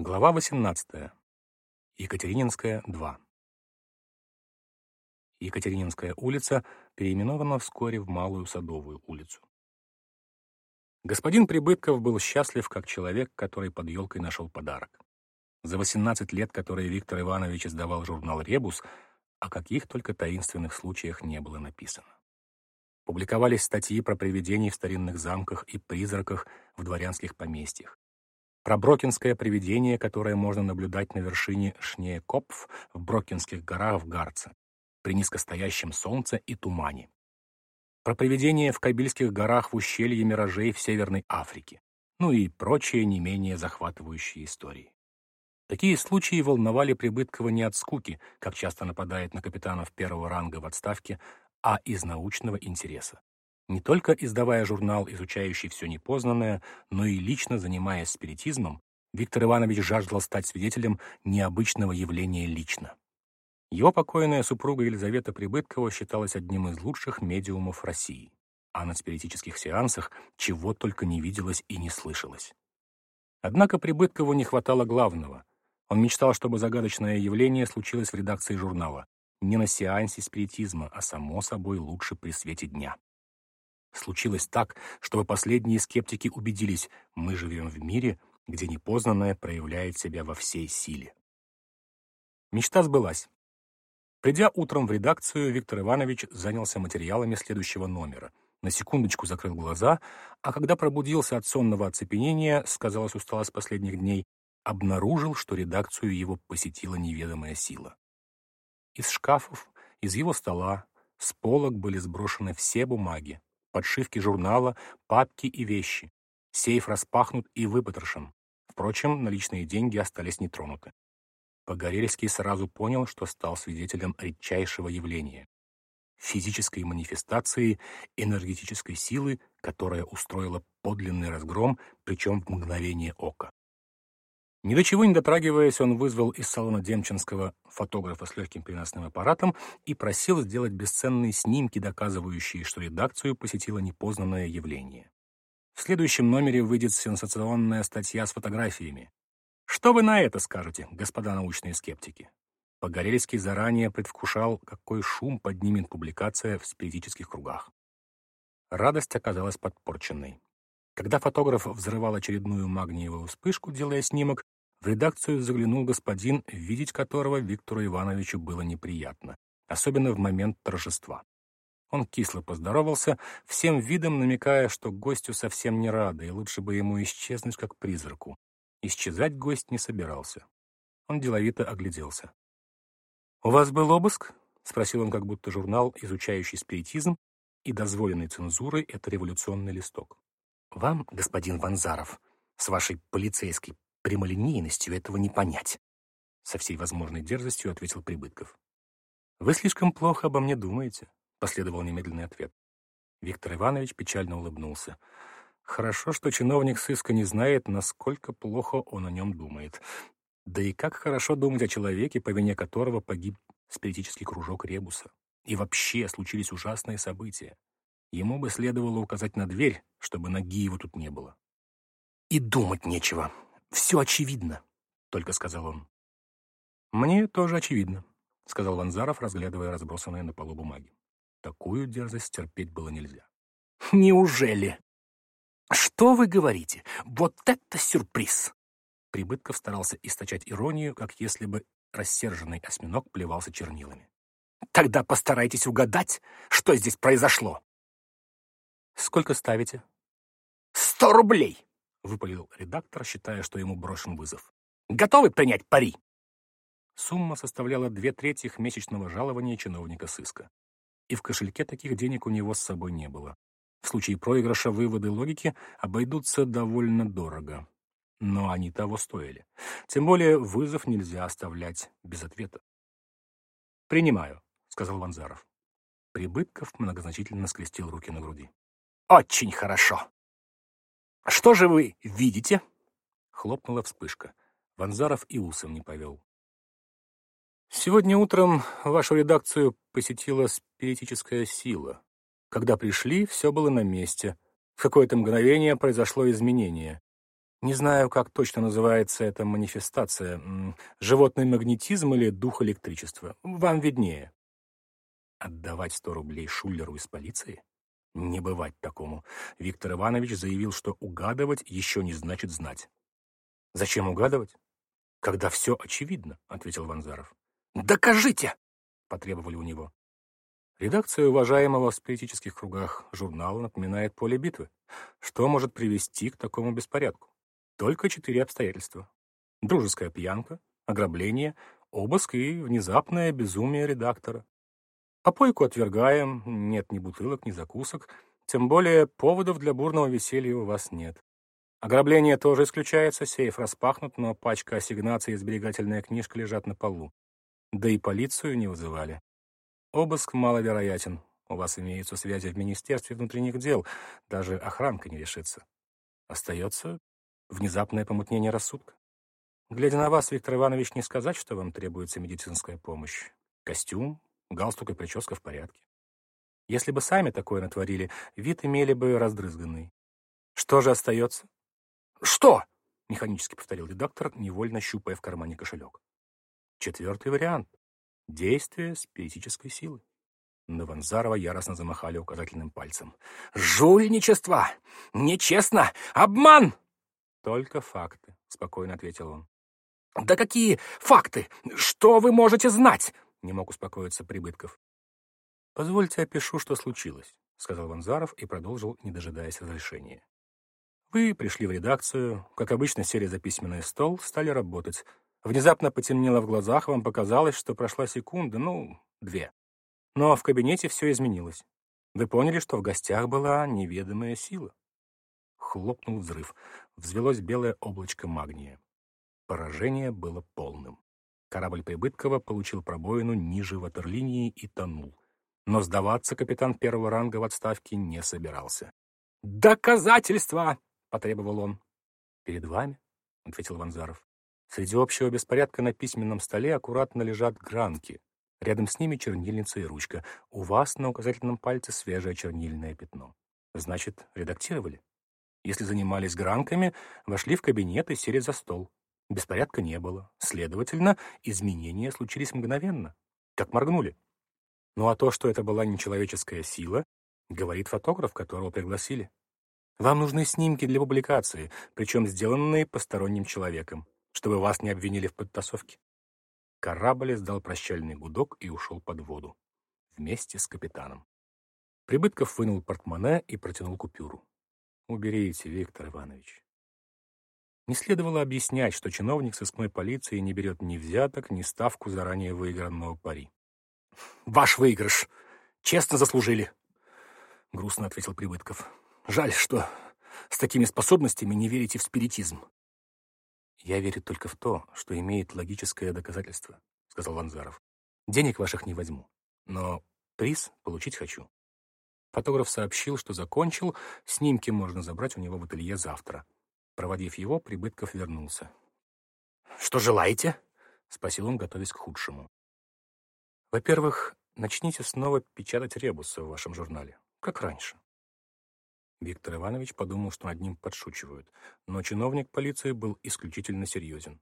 Глава 18. Екатерининская, 2. Екатерининская улица переименована вскоре в Малую Садовую улицу. Господин Прибытков был счастлив, как человек, который под елкой нашел подарок. За 18 лет, которые Виктор Иванович издавал журнал «Ребус», о каких только таинственных случаях не было написано. Публиковались статьи про привидений в старинных замках и призраках в дворянских поместьях. Про брокинское привидение, которое можно наблюдать на вершине Шнеекопф в Брокинских горах в Гарце, при низкостоящем солнце и тумане. Про привидение в Кабильских горах в ущелье миражей в Северной Африке. Ну и прочие не менее захватывающие истории. Такие случаи волновали Прибыткова не от скуки, как часто нападает на капитанов первого ранга в отставке, а из научного интереса. Не только издавая журнал, изучающий все непознанное, но и лично занимаясь спиритизмом, Виктор Иванович жаждал стать свидетелем необычного явления лично. Его покойная супруга Елизавета Прибыткова считалась одним из лучших медиумов России, а на спиритических сеансах чего только не виделось и не слышалось. Однако Прибыткову не хватало главного. Он мечтал, чтобы загадочное явление случилось в редакции журнала, не на сеансе спиритизма, а само собой лучше при свете дня. Случилось так, чтобы последние скептики убедились, мы живем в мире, где непознанное проявляет себя во всей силе. Мечта сбылась. Придя утром в редакцию, Виктор Иванович занялся материалами следующего номера. На секундочку закрыл глаза, а когда пробудился от сонного оцепенения, сказалось усталость последних дней, обнаружил, что редакцию его посетила неведомая сила. Из шкафов, из его стола, с полок были сброшены все бумаги, подшивки журнала, папки и вещи. Сейф распахнут и выпотрошен. Впрочем, наличные деньги остались нетронуты. Погорельский сразу понял, что стал свидетелем редчайшего явления — физической манифестации энергетической силы, которая устроила подлинный разгром, причем в мгновение ока. Ни до чего не дотрагиваясь, он вызвал из салона Демченского фотографа с легким переносным аппаратом и просил сделать бесценные снимки, доказывающие, что редакцию посетило непознанное явление. В следующем номере выйдет сенсационная статья с фотографиями. Что вы на это скажете, господа научные скептики? Погорельский заранее предвкушал, какой шум поднимет публикация в спиритических кругах. Радость оказалась подпорченной. Когда фотограф взрывал очередную магниевую вспышку, делая снимок, в редакцию заглянул господин, видеть которого Виктору Ивановичу было неприятно, особенно в момент торжества. Он кисло поздоровался, всем видом намекая, что гостю совсем не рады, и лучше бы ему исчезнуть как призраку. Исчезать гость не собирался. Он деловито огляделся. «У вас был обыск?» — спросил он, как будто журнал, изучающий спиритизм, и дозволенный цензурой — это революционный листок. Вам, господин Ванзаров, с вашей полицейской прямолинейностью этого не понять. Со всей возможной дерзостью ответил Прибытков. Вы слишком плохо обо мне думаете, последовал немедленный ответ. Виктор Иванович печально улыбнулся. Хорошо, что чиновник сыска не знает, насколько плохо он о нем думает. Да и как хорошо думать о человеке, по вине которого погиб спиритический кружок Ребуса. И вообще случились ужасные события. Ему бы следовало указать на дверь, чтобы ноги его тут не было. «И думать нечего. Все очевидно», — только сказал он. «Мне тоже очевидно», — сказал Ванзаров, разглядывая разбросанные на полу бумаги. Такую дерзость терпеть было нельзя. «Неужели? Что вы говорите? Вот это сюрприз!» Прибытков старался источать иронию, как если бы рассерженный осьминог плевался чернилами. «Тогда постарайтесь угадать, что здесь произошло!» «Сколько ставите?» «Сто рублей!» — выпалил редактор, считая, что ему брошен вызов. «Готовы принять пари?» Сумма составляла две трети месячного жалования чиновника сыска. И в кошельке таких денег у него с собой не было. В случае проигрыша выводы логики обойдутся довольно дорого. Но они того стоили. Тем более вызов нельзя оставлять без ответа. «Принимаю», — сказал Ванзаров. Прибытков многозначительно скрестил руки на груди. Очень хорошо. Что же вы видите? Хлопнула вспышка. Ванзаров и усом не повел. Сегодня утром вашу редакцию посетила спиритическая сила. Когда пришли, все было на месте. В какое-то мгновение произошло изменение. Не знаю, как точно называется эта манифестация. Животный магнетизм или дух электричества. Вам виднее. Отдавать сто рублей Шулеру из полиции? Не бывать такому. Виктор Иванович заявил, что угадывать еще не значит знать. Зачем угадывать? Когда все очевидно, ответил Ванзаров. Докажите! потребовали у него. Редакция уважаемого в спиритических кругах журнала напоминает поле битвы. Что может привести к такому беспорядку? Только четыре обстоятельства. Дружеская пьянка, ограбление, обыск и внезапное безумие редактора. Попойку отвергаем, нет ни бутылок, ни закусок, тем более поводов для бурного веселья у вас нет. Ограбление тоже исключается, сейф распахнут, но пачка ассигнаций и сберегательная книжка лежат на полу. Да и полицию не вызывали. Обыск маловероятен. У вас имеются связи в Министерстве внутренних дел, даже охранка не решится. Остается Внезапное помутнение рассудка. Глядя на вас, Виктор Иванович, не сказать, что вам требуется медицинская помощь. Костюм, галстук и прическа в порядке. Если бы сами такое натворили, вид имели бы раздрызганный. Что же остается? Что? Механически повторил редактор, невольно щупая в кармане кошелек. Четвертый вариант. Действие спиритической силы. На Ванзарова яростно замахали указательным пальцем. «Жульничество! Нечестно! Обман!» «Только факты», — спокойно ответил он. «Да какие факты? Что вы можете знать?» — не мог успокоиться Прибытков. «Позвольте опишу, что случилось», — сказал Ванзаров и продолжил, не дожидаясь разрешения. «Вы пришли в редакцию, как обычно сели за письменный стол, стали работать. Внезапно потемнело в глазах, вам показалось, что прошла секунда, ну, две. Но в кабинете все изменилось. Вы поняли, что в гостях была неведомая сила. Хлопнул взрыв. Взвелось белое облачко магния. Поражение было полным. Корабль Прибыткова получил пробоину ниже ватерлинии и тонул. Но сдаваться капитан первого ранга в отставке не собирался. «Доказательства!» — потребовал он. «Перед вами», — ответил Ванзаров. Среди общего беспорядка на письменном столе аккуратно лежат гранки. Рядом с ними чернильница и ручка. У вас на указательном пальце свежее чернильное пятно. Значит, редактировали? Если занимались гранками, вошли в кабинет и сели за стол. Беспорядка не было. Следовательно, изменения случились мгновенно, как моргнули. Ну а то, что это была нечеловеческая сила, говорит фотограф, которого пригласили. Вам нужны снимки для публикации, причем сделанные посторонним человеком, чтобы вас не обвинили в подтасовке. Корабль издал прощальный гудок и ушел под воду. Вместе с капитаном. Прибытков вынул портмоне и протянул купюру. Уберите, Виктор Иванович. Не следовало объяснять, что чиновник сыскной полиции не берет ни взяток, ни ставку заранее выигранного пари. «Ваш выигрыш! Честно заслужили!» — грустно ответил Прибытков. «Жаль, что с такими способностями не верите в спиритизм». «Я верю только в то, что имеет логическое доказательство», — сказал Ванзаров. «Денег ваших не возьму, но приз получить хочу. Фотограф сообщил, что закончил, снимки можно забрать у него в ателье завтра. Проводив его, Прибытков вернулся. «Что желаете?» — спросил он, готовясь к худшему. «Во-первых, начните снова печатать ребусы в вашем журнале, как раньше». Виктор Иванович подумал, что над ним подшучивают, но чиновник полиции был исключительно серьезен.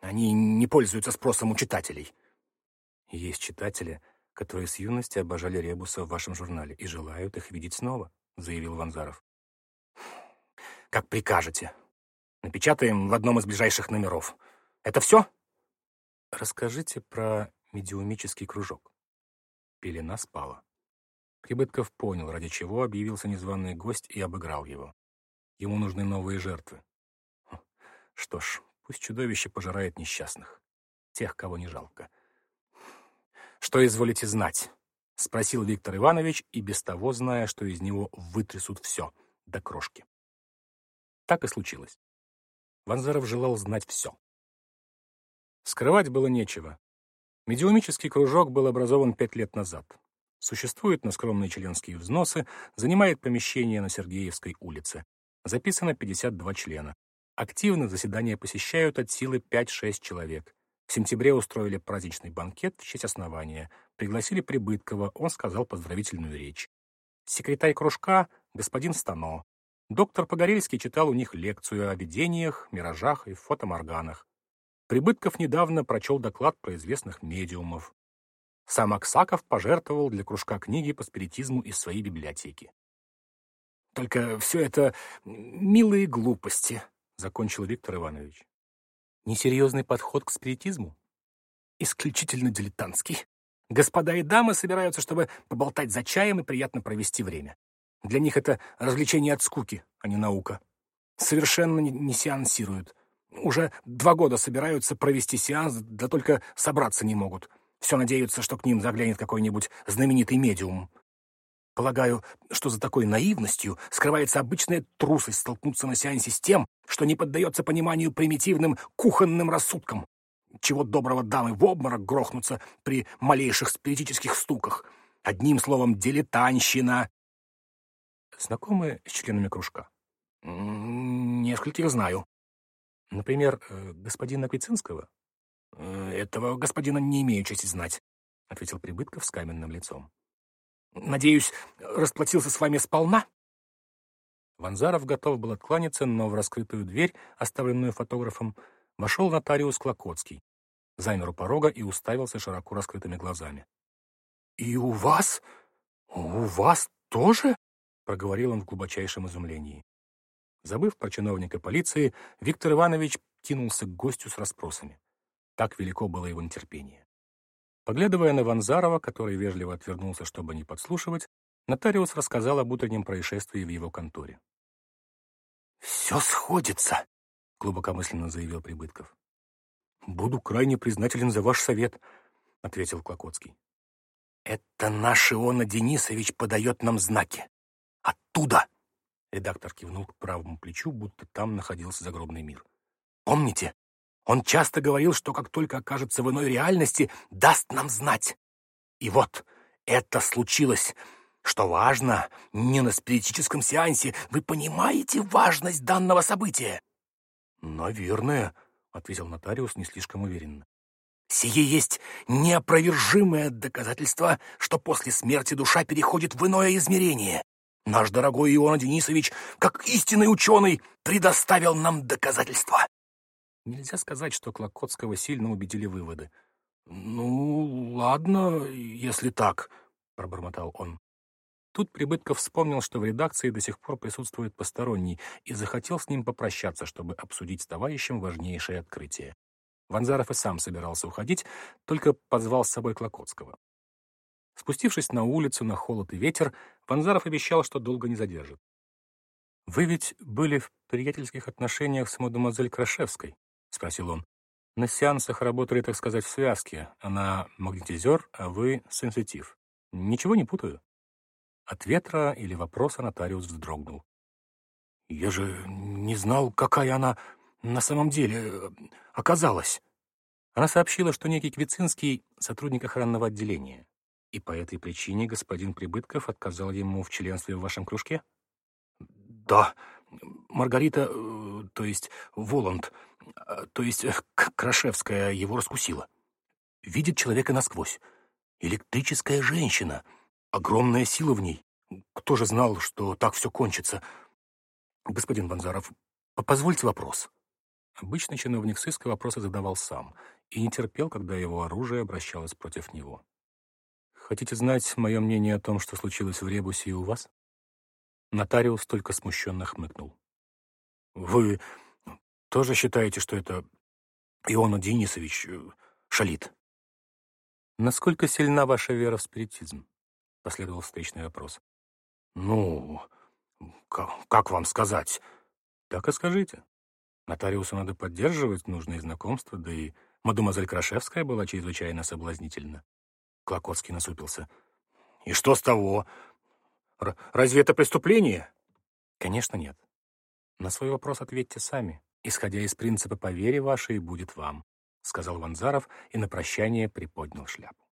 «Они не пользуются спросом у читателей». «Есть читатели, которые с юности обожали ребуса в вашем журнале и желают их видеть снова», — заявил Ванзаров. «Как прикажете. Напечатаем в одном из ближайших номеров. Это все?» «Расскажите про медиумический кружок». Пелена спала. Прибытков понял, ради чего объявился незваный гость и обыграл его. Ему нужны новые жертвы. Что ж, пусть чудовище пожирает несчастных. Тех, кого не жалко. «Что изволите знать?» — спросил Виктор Иванович, и без того зная, что из него вытрясут все, до крошки. Так и случилось. Ванзаров желал знать все. Скрывать было нечего. Медиумический кружок был образован пять лет назад. Существует на скромные членские взносы, занимает помещение на Сергеевской улице. Записано 52 члена. Активно заседания посещают от силы 5-6 человек. В сентябре устроили праздничный банкет в честь основания. Пригласили Прибыткова, он сказал поздравительную речь. Секретарь кружка — господин Стано. Доктор Погорельский читал у них лекцию о видениях, миражах и фотоморганах. Прибытков недавно прочел доклад про известных медиумов. Сам Аксаков пожертвовал для кружка книги по спиритизму из своей библиотеки. «Только все это милые глупости», — закончил Виктор Иванович. «Несерьезный подход к спиритизму?» «Исключительно дилетантский. Господа и дамы собираются, чтобы поболтать за чаем и приятно провести время. Для них это развлечение от скуки, а не наука. Совершенно не сеансируют. Уже два года собираются провести сеанс, да только собраться не могут. Все надеются, что к ним заглянет какой-нибудь знаменитый медиум. Полагаю, что за такой наивностью скрывается обычная трусость столкнуться на сеансе с тем, что не поддается пониманию примитивным кухонным рассудкам. Чего доброго дамы в обморок грохнутся при малейших спиритических стуках. Одним словом, дилетанщина. Знакомы с членами кружка? Нескольких знаю. Например, э, господина Квицинского? Э, этого господина не имею чести знать, — ответил Прибытков с каменным лицом. Надеюсь, расплатился с вами сполна? Ванзаров готов был откланяться, но в раскрытую дверь, оставленную фотографом, вошел нотариус Клокотский, замер у порога и уставился широко раскрытыми глазами. — И у вас? У вас тоже? — проговорил он в глубочайшем изумлении. Забыв про чиновника полиции, Виктор Иванович кинулся к гостю с расспросами. Так велико было его нетерпение. Поглядывая на Ванзарова, который вежливо отвернулся, чтобы не подслушивать, нотариус рассказал об утреннем происшествии в его конторе. «Все сходится», — глубокомысленно заявил Прибытков. «Буду крайне признателен за ваш совет», — ответил Клокотский. «Это наш Иона Денисович подает нам знаки. Оттуда!» Редактор кивнул к правому плечу, будто там находился загробный мир. «Помните? Он часто говорил, что как только окажется в иной реальности, даст нам знать. И вот это случилось. Что важно, не на спиритическом сеансе. Вы понимаете важность данного события?» «Наверное», — ответил нотариус не слишком уверенно. «Сие есть неопровержимое доказательство, что после смерти душа переходит в иное измерение. Наш дорогой Иоанн Денисович, как истинный ученый, предоставил нам доказательства. Нельзя сказать, что Клокотского сильно убедили выводы. «Ну, ладно, если так», — пробормотал он. Тут Прибытков вспомнил, что в редакции до сих пор присутствует посторонний, и захотел с ним попрощаться, чтобы обсудить с товарищем важнейшее открытие. Ванзаров и сам собирался уходить, только позвал с собой Клокотского. Спустившись на улицу на холод и ветер, Ванзаров обещал, что долго не задержит. «Вы ведь были в приятельских отношениях с мадемуазель Крашевской?» — спросил он. «На сеансах работали, так сказать, в связке. Она магнетизер, а вы сенситив. Ничего не путаю?» От ветра или вопроса нотариус вздрогнул. «Я же не знал, какая она на самом деле э, оказалась». Она сообщила, что некий Квицинский — сотрудник охранного отделения. И по этой причине господин Прибытков отказал ему в членстве в вашем кружке? Да, Маргарита, э, то есть Воланд, э, то есть э, Крашевская его раскусила. Видит человека насквозь. Электрическая женщина. Огромная сила в ней. Кто же знал, что так все кончится? Господин Ванзаров, позвольте вопрос. Обычно чиновник сыска вопросы задавал сам и не терпел, когда его оружие обращалось против него. Хотите знать мое мнение о том, что случилось в Ребусе и у вас?» Нотариус только смущенно хмыкнул. «Вы тоже считаете, что это Иона Денисович э, шалит?» «Насколько сильна ваша вера в спиритизм?» — последовал встречный вопрос. «Ну, как, как вам сказать?» «Так и скажите. Нотариусу надо поддерживать нужные знакомства, да и мадемуазель Крашевская была чрезвычайно соблазнительна. Клокотский насупился. «И что с того? Р разве это преступление?» «Конечно нет. На свой вопрос ответьте сами. Исходя из принципа «по вере вашей будет вам», — сказал Ванзаров и на прощание приподнял шляпу.